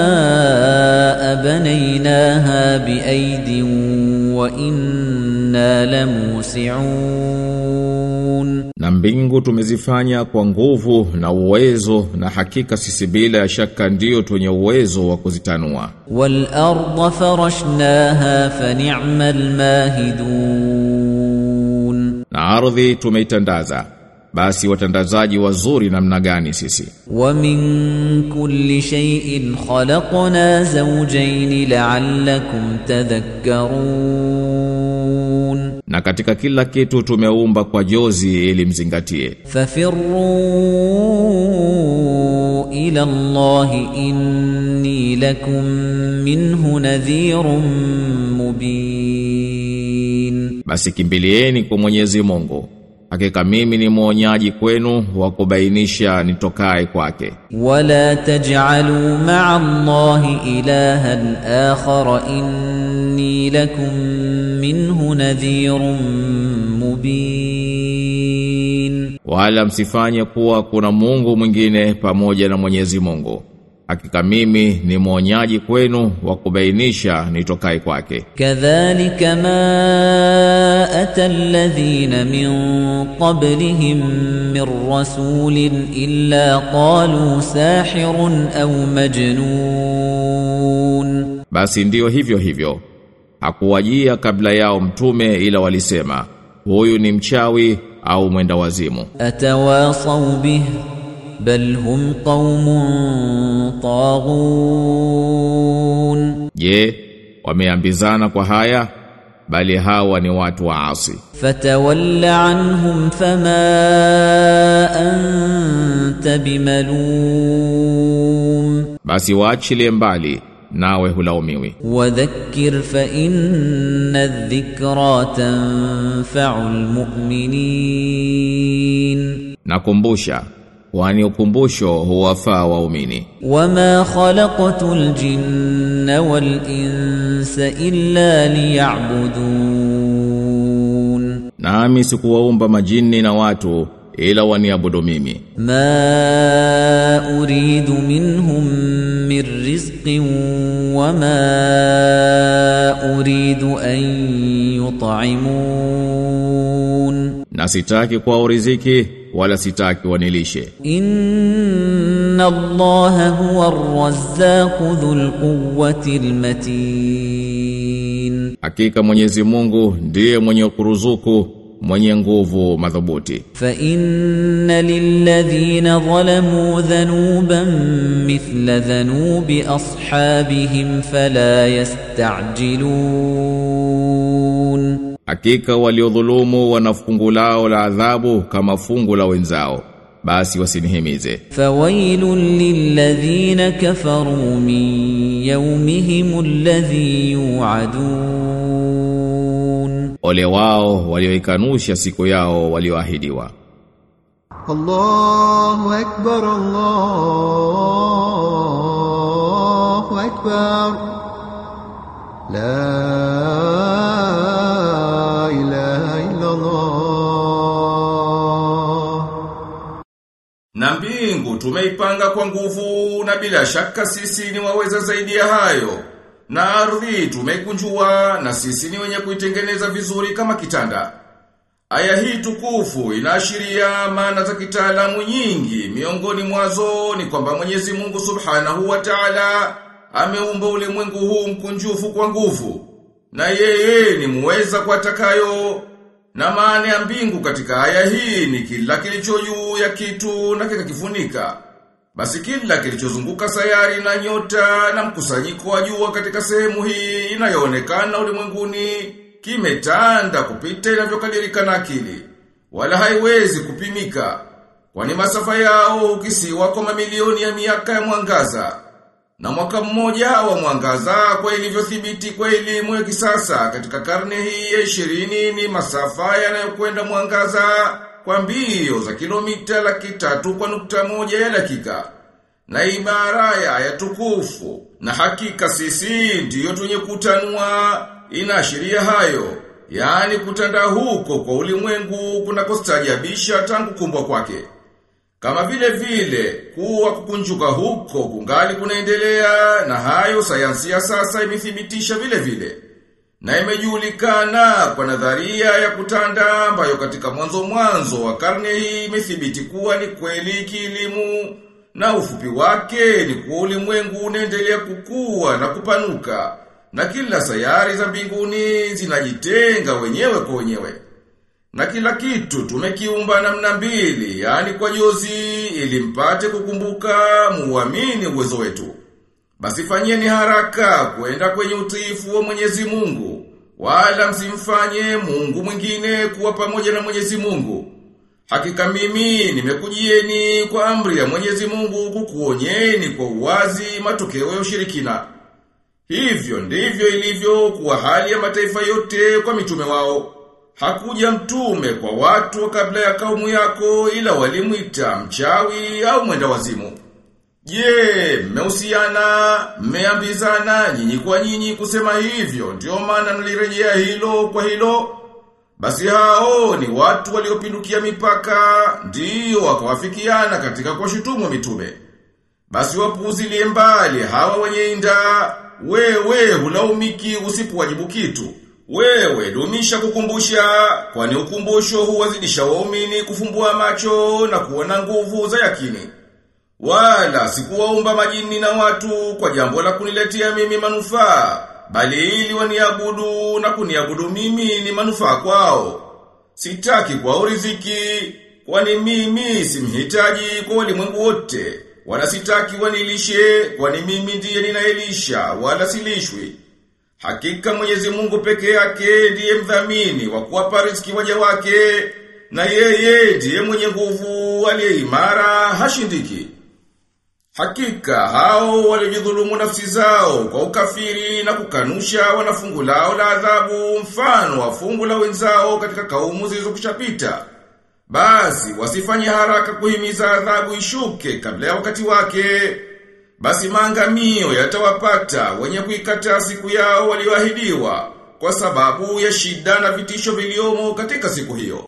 والسماء بنيناها بأيد وإنا لموسعون Na mbingu tumezifanya kwa nguvu na uwezo na hakika sisi bila shaka ndio twenye uwezo wa kuzitanua. والأرض فرشناها فنعم الماهدون Na ardhi tumeitandaza. basi watandazaji wazuri namna gani sisi? Wa min kulli shay'in khalaqna zawjayn la'allakum tadhakkarun. Na katika kila kitu tumeumba kwa jozi ili mzingatie. Fafirru ila Allah inni lakum minhu nadhirun mubin. Basi kimbilieni kwa Mwenyezi Mungu. Hakika mimi ni mwonyaji kwenu wa kubainisha nitokaye kwake. Wala taj'alu ma'a Allahi ilahan akhar inni lakum minhu nadhirun mubin, wala msifanye kuwa kuna Mungu mwingine pamoja na Mwenyezi Mungu Hakika mimi ni mwonyaji kwenu wa kubainisha nitokai kwake. Kadhalika ma ata alladhina min qablihim min rasulin illa qalu sahirun au majnun, basi ndiyo hivyo hivyo hakuwajia kabla yao mtume ila walisema huyu ni mchawi au mwenda wazimu. Atawasaw bihi bal hum qaumun je wameambizana kwa haya bali hawa ni watu waasi fatawalla anhum fama anta bimalum. Basi waachilie mbali nawe hulaumiwi. Wadhakkir fa inna dhikra tanfa'ul mu'minin. Nakumbusha kwani ukumbusho huwafaa waumini. Wama khalaqatul aljinna wal insa illa liya'budun, nami sikuwaumba majini na watu ila waniabudu mimi. Ma uridu minhum min rizqin wama uridu an yut'imun, na sitaki kwa riziki wala sitaki wanilishe. Inna Allaha huwa ar-razzaqu dhul quwwati al-matin, hakika Mwenyezi Mungu ndiye mwenye kuruzuku mwenye nguvu madhubuti. Fa inna lilladhina zalamu dhanuban mithla dhanubi ashabihim fala yasta'jilun Hakika waliodhulumu wana lao la adhabu kama fungu la wenzao basi wasinihimize. Fawailul lilladhina kafaru min yawmihim alladhi yu'adun. Ole wao walioikanusha siku yao walioahidiwa. Allahu akbar Allahu akbar La Na mbingu tumeipanga kwa nguvu na bila shaka sisi ni waweza zaidi ya hayo. Na ardhi tumeikunjua na sisi ni wenye kuitengeneza vizuri kama kitanda. Aya hii tukufu inaashiria maana za kitaalamu nyingi miongoni mwazo ni kwamba Mwenyezi Mungu Subhanahu wa Ta'ala ameumba ulimwengu huu mkunjufu kwa nguvu. Na yeye ni muweza kwa takayo na maana ya mbingu katika aya hii ni kila kilicho juu ya kitu na kikakifunika. Basi kila kilichozunguka sayari na nyota na mkusanyiko wa jua katika sehemu hii inayoonekana ulimwenguni kimetanda kupita inavyokadirika na akili. Wala haiwezi kupimika. Kwani masafa yao ukisiwa kwa mamilioni ya miaka ya mwangaza. Na mwaka mmoja wa mwangaza kwa ilivyothibiti kwa elimu ya kisasa katika karne hii ya ishirini ni masafa yanayokwenda mwangaza kwa mbio za kilomita laki tatu kwa nukta moja ya dakika. Na ibara ya ya tukufu na hakika sisi ndiyo tunye kutanua inaashiria hayo. Yaani kutanda huko kwa ulimwengu kuna kustajabisha tangu kumbwa kwake. Kama vile vile kuwa kukunjuka huko kungali kunaendelea na hayo sayansi ya sasa imethibitisha vile vile. Na imejulikana kwa nadharia ya kutanda ambayo katika mwanzo mwanzo wa karne hii imethibiti kuwa ni kweli kilimu na ufupi wake ni kuwa ulimwengu unaendelea kukua na kupanuka na kila sayari za mbinguni zinajitenga wenyewe kwa wenyewe. Na kila kitu tumekiumba namna mbili, yani kwa jozi, ili mpate kukumbuka muamini uwezo wetu. Basi fanyeni haraka kwenda kwenye utiifu wa Mwenyezi Mungu, wala msimfanye Mungu mwingine kuwa pamoja na Mwenyezi Mungu. Hakika mimi nimekujieni kwa amri ya Mwenyezi Mungu kukuonyeni kwa uwazi matokeo ya ushirikina. Hivyo ndivyo ilivyo kuwa hali ya mataifa yote kwa mitume wao. Hakuja mtume kwa watu kabla ya kaumu yako ila walimwita mchawi au mwenda wazimu. Je, mmeusiana, mmeambizana nyinyi kwa nyinyi kusema hivyo, ndio maana nilirejea hilo kwa hilo. Basi hao ni watu waliopindukia mipaka, ndiyo wakawafikiana katika kuwashutumu mitume. Basi wapuuzilie mbali hawa wenye inda, wewe hulaumiki usipowajibu kitu. Wewe dumisha kukumbusha, kwani ukumbusho huwazidisha waumini kufumbua macho na kuona nguvu za yakini. Wala sikuwaumba majini na watu kwa jambo la kuniletea mimi manufaa, bali ili waniabudu na kuniabudu mimi ni manufaa kwao. Sitaki kwa riziki, kwani mimi simhitaji kwa walimwengu wote, wala sitaki wanilishe, kwani mimi ndiye ninaelisha, wala silishwi. Hakika Mwenyezi Mungu peke yake ndiye mdhamini wa kuwapa riziki waja wake, na yeye ndiye mwenye nguvu aliyeimara hashindiki. Hakika hao walijidhulumu nafsi zao kwa ukafiri na kukanusha wanafungu lao la adhabu mfano wa fungu la wenzao katika kaumu zilizokushapita. Basi wasifanye haraka kuhimiza adhabu ishuke kabla ya wakati wake. Basi maangamio yatawapata wenye kuikataa siku yao walioahidiwa kwa sababu ya shida na vitisho viliomo katika siku hiyo.